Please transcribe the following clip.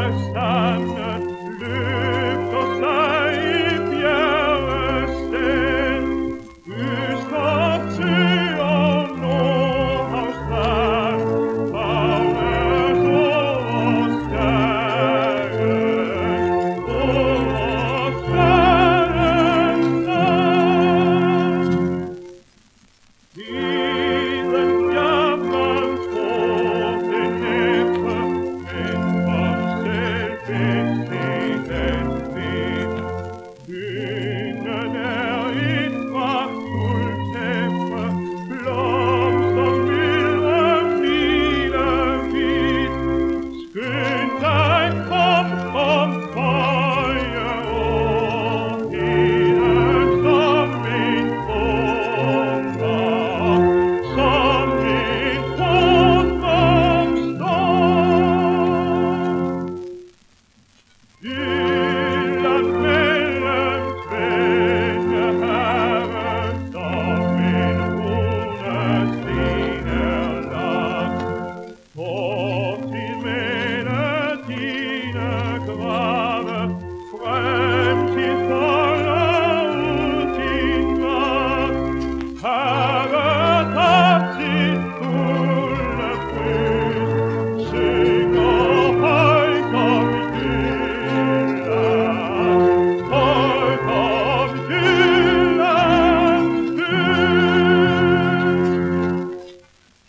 versa